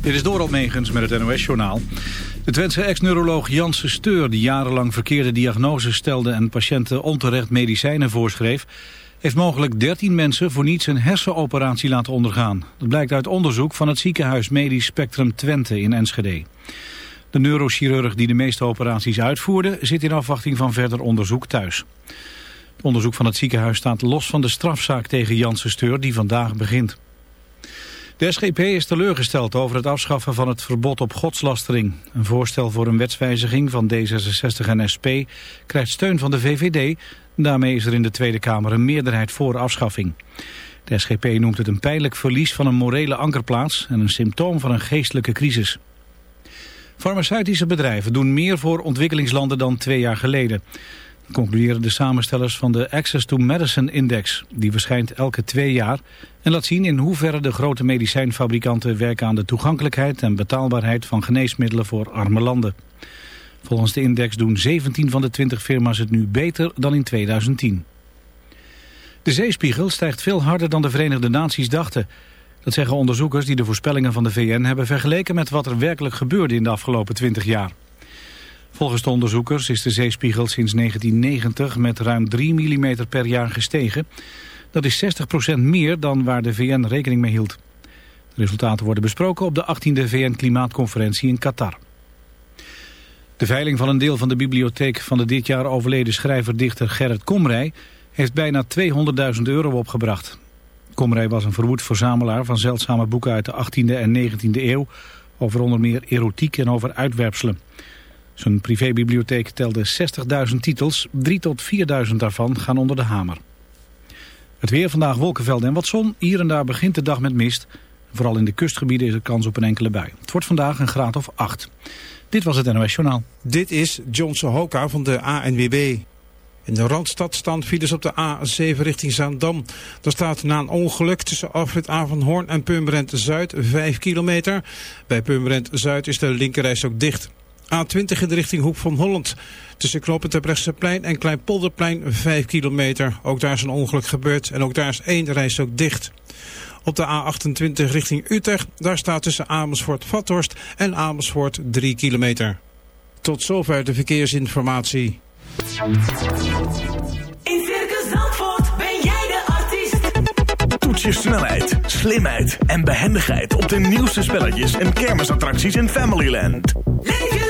Dit is Doral Megens met het NOS-journaal. De Twentse ex-neuroloog Janse Steur, die jarenlang verkeerde diagnoses stelde... en patiënten onterecht medicijnen voorschreef... heeft mogelijk 13 mensen voor niets een hersenoperatie laten ondergaan. Dat blijkt uit onderzoek van het ziekenhuis Medisch Spectrum Twente in Enschede. De neurochirurg die de meeste operaties uitvoerde... zit in afwachting van verder onderzoek thuis. Het onderzoek van het ziekenhuis staat los van de strafzaak tegen Janse Steur... die vandaag begint. De SGP is teleurgesteld over het afschaffen van het verbod op godslastering. Een voorstel voor een wetswijziging van D66 en SP krijgt steun van de VVD. Daarmee is er in de Tweede Kamer een meerderheid voor afschaffing. De SGP noemt het een pijnlijk verlies van een morele ankerplaats en een symptoom van een geestelijke crisis. Farmaceutische bedrijven doen meer voor ontwikkelingslanden dan twee jaar geleden concluderen de samenstellers van de Access to Medicine Index. Die verschijnt elke twee jaar en laat zien in hoeverre de grote medicijnfabrikanten werken aan de toegankelijkheid en betaalbaarheid van geneesmiddelen voor arme landen. Volgens de index doen 17 van de 20 firma's het nu beter dan in 2010. De zeespiegel stijgt veel harder dan de Verenigde Naties dachten. Dat zeggen onderzoekers die de voorspellingen van de VN hebben vergeleken met wat er werkelijk gebeurde in de afgelopen 20 jaar. Volgens de onderzoekers is de zeespiegel sinds 1990 met ruim 3 mm per jaar gestegen. Dat is 60% meer dan waar de VN rekening mee hield. De resultaten worden besproken op de 18e VN-klimaatconferentie in Qatar. De veiling van een deel van de bibliotheek van de dit jaar overleden schrijver-dichter Gerrit Komrij heeft bijna 200.000 euro opgebracht. Komrij was een verwoed verzamelaar van zeldzame boeken uit de 18e en 19e eeuw over onder meer erotiek en over uitwerpselen. Zijn privébibliotheek telde 60.000 titels, 3 tot 4.000 daarvan gaan onder de hamer. Het weer vandaag wolkenvelden en wat zon. Hier en daar begint de dag met mist. Vooral in de kustgebieden is er kans op een enkele bui. Het wordt vandaag een graad of 8. Dit was het NOS Journaal. Dit is John Sohoka van de ANWB. In de Randstad staan op de A7 richting Zaandam. Daar staat na een ongeluk tussen afrit Hoorn en Purmerend Zuid 5 kilometer. Bij Purmerend Zuid is de linkerreis ook dicht. A20 in de richting Hoek van Holland. Tussen knooppunt plein en Kleinpolderplein 5 kilometer. Ook daar is een ongeluk gebeurd en ook daar is één reis ook dicht. Op de A28 richting Utrecht, daar staat tussen Amersfoort-Vathorst en Amersfoort 3 kilometer. Tot zover de verkeersinformatie. In Circus Zandvoort ben jij de artiest. Toets je snelheid, slimheid en behendigheid op de nieuwste spelletjes en kermisattracties in Familyland. Leef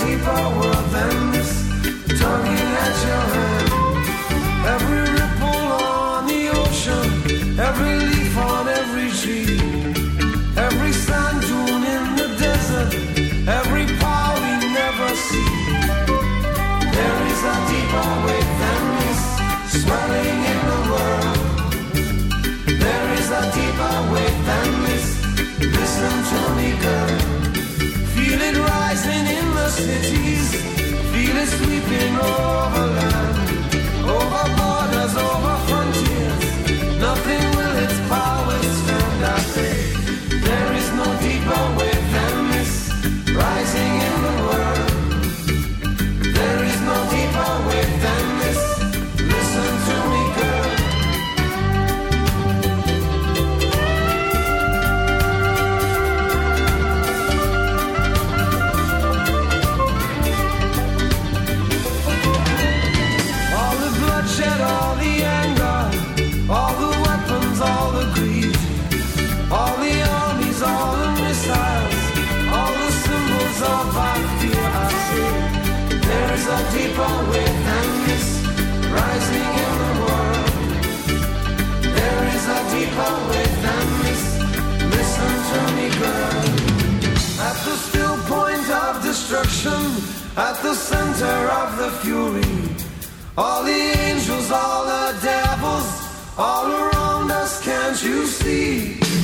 deeper world than this, tugging at your hand. Every the fury. All the angels, all the devils, all around us, can't you see?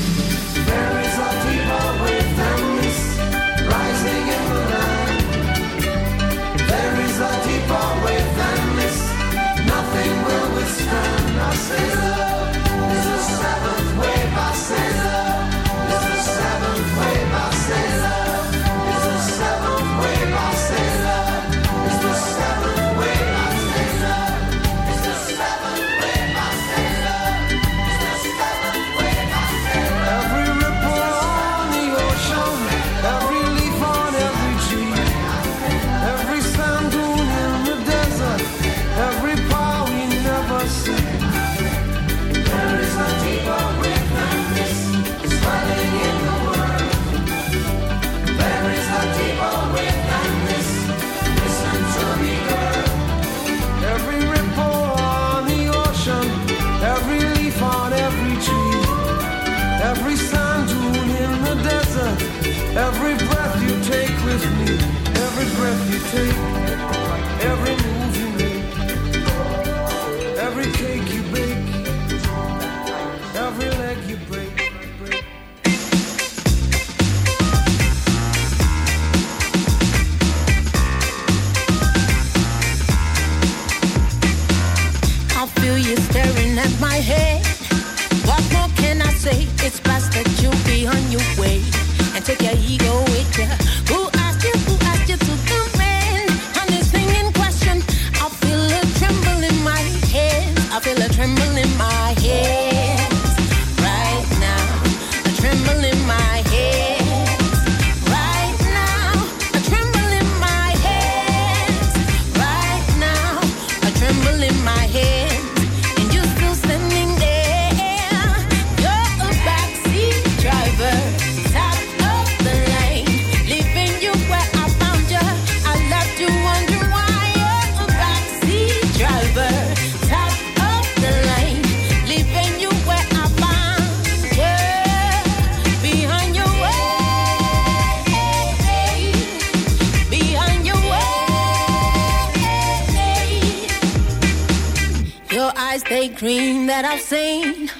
That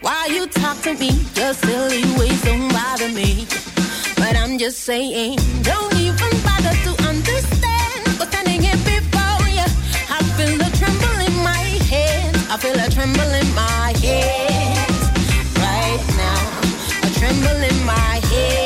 While you talk to me, your silly ways don't bother me. But I'm just saying, don't even bother to understand. What's standing here before you, I feel a tremble in my hands. I feel a tremble in my hands. Right now, a tremble in my hands.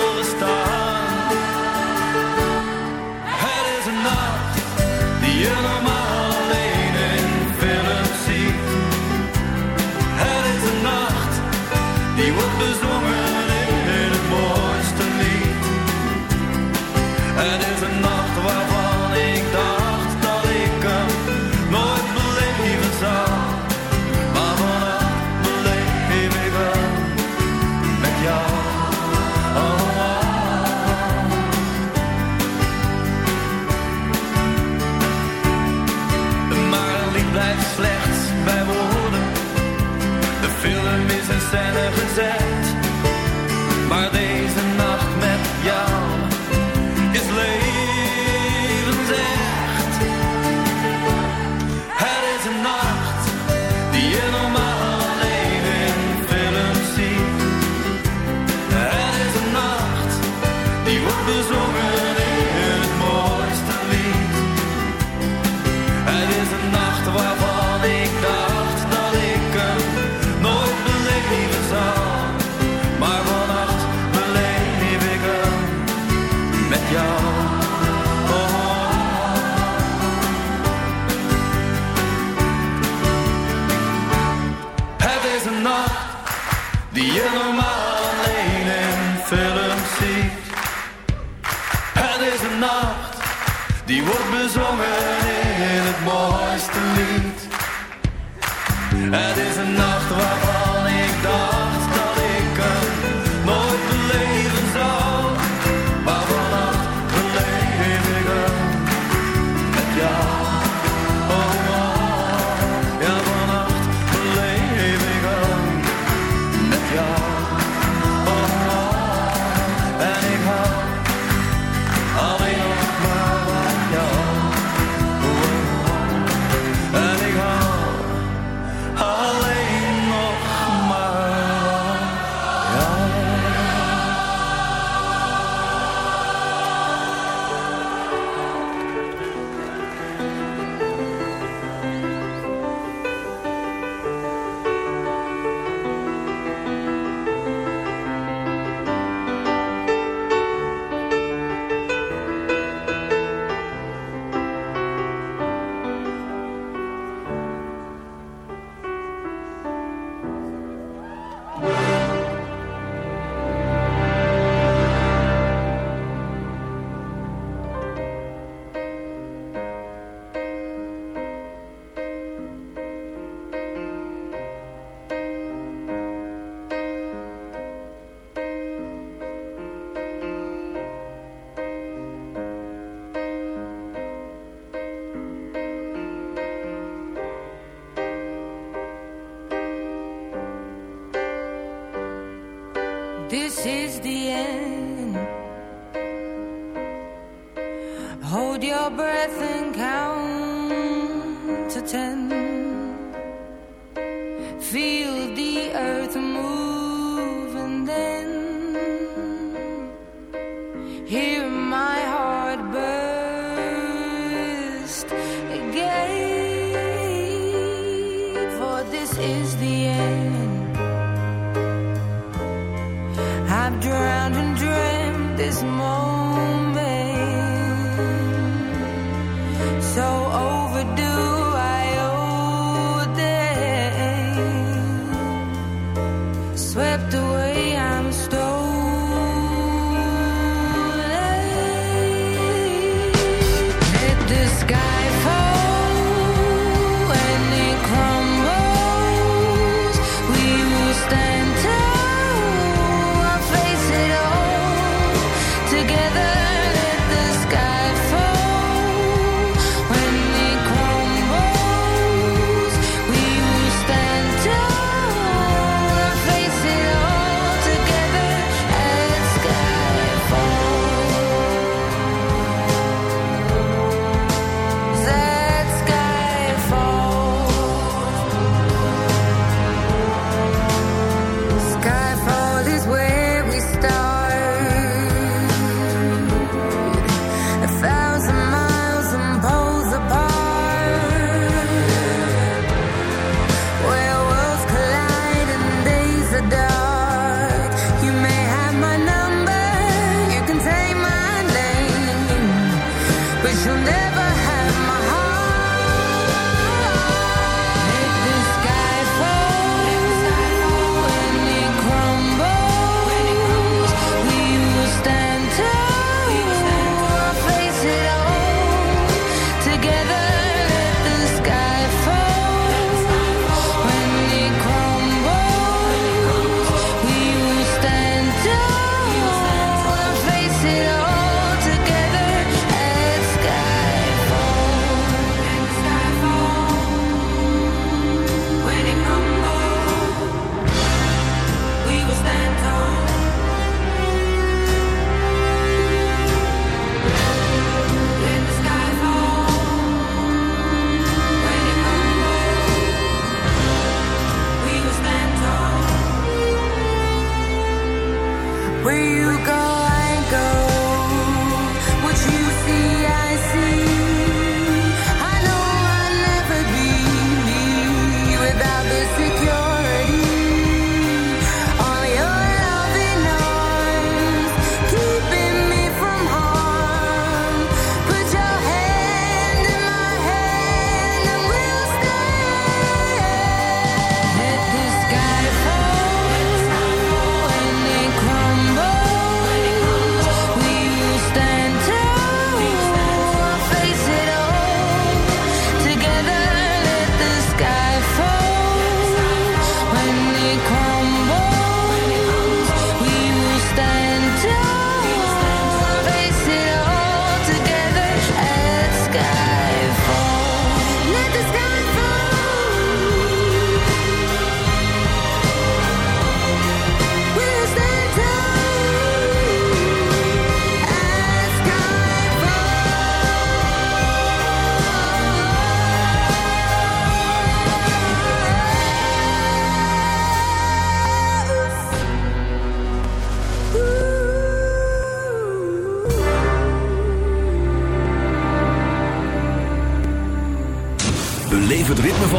die wordt bezongen in het mooiste lied. Het is een nacht waar feel the earth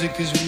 Music is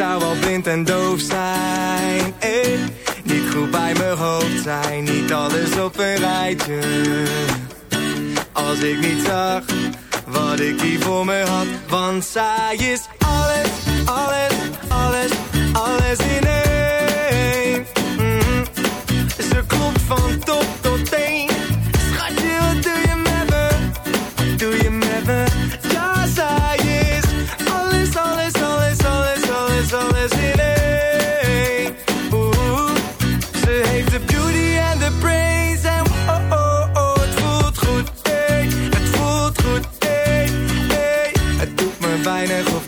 Zou wel blind en doof zijn, eh. Niet goed bij mijn hoofd zijn, niet alles op een rijtje. Als ik niet zag wat ik hier voor me had. Want zij is alles, alles, alles, alles in één. Mhm. Ze klopt van top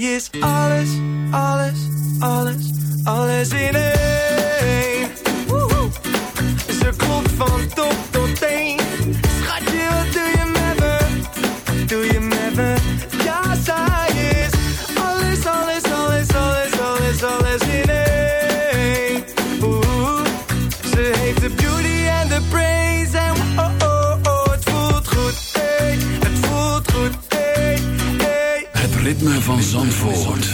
Zij is alles, alles, alles van Zandvoort.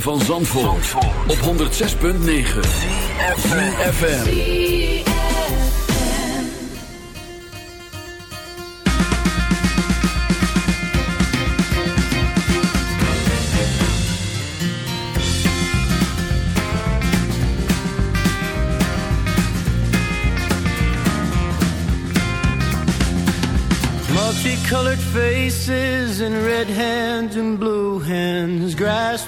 Van Zandvoort, op 106.9 FM. Multicolored faces and red hands and blue hands grasp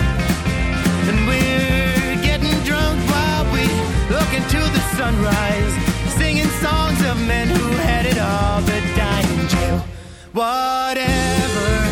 Into the sunrise, singing songs of men who had it all but in jail. Whatever,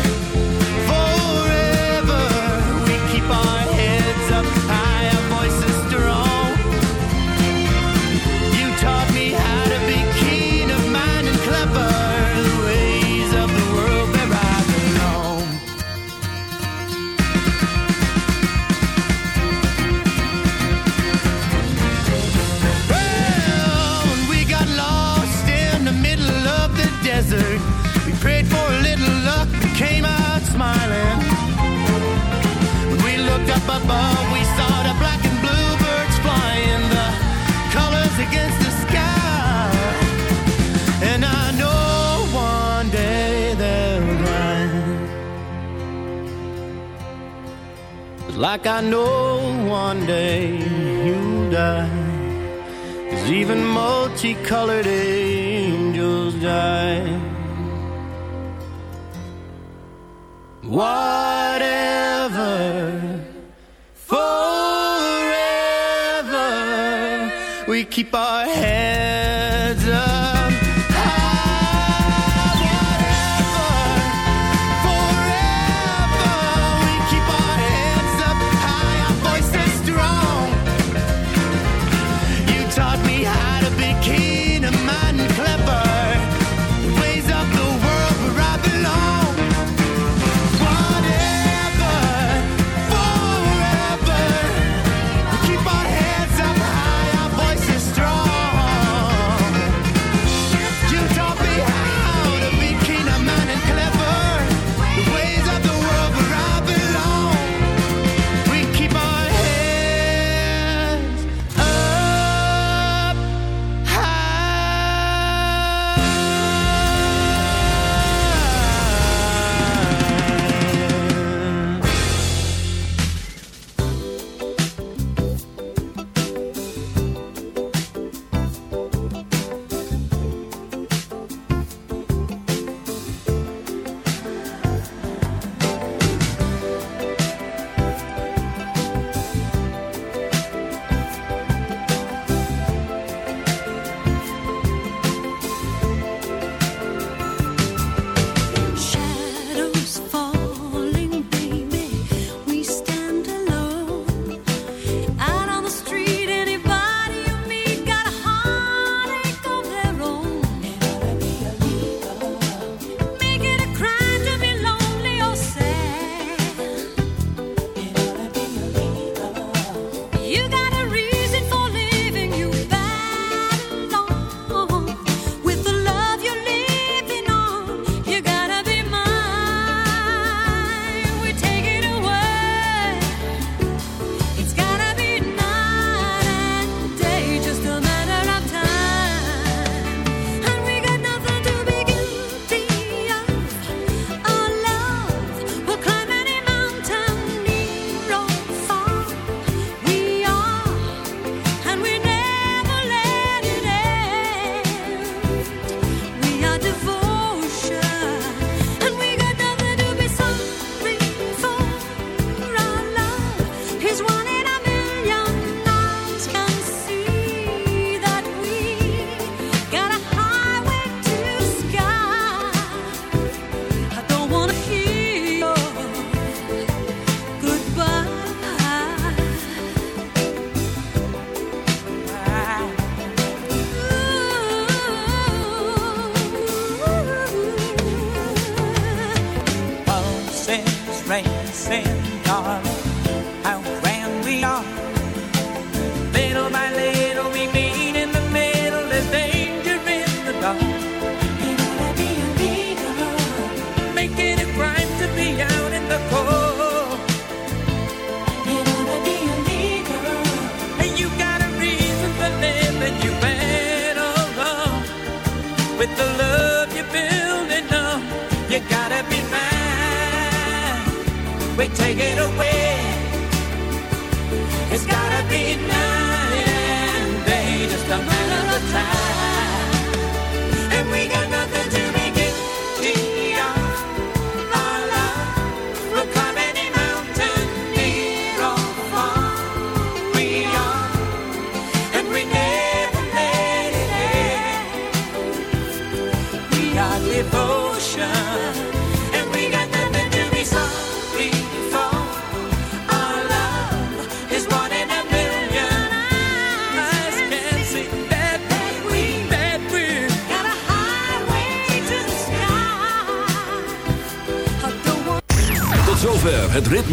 against the sky. And I know one day they'll Like I know one day you'll die. Cause even multicolored angels die. Whatever, keep our heads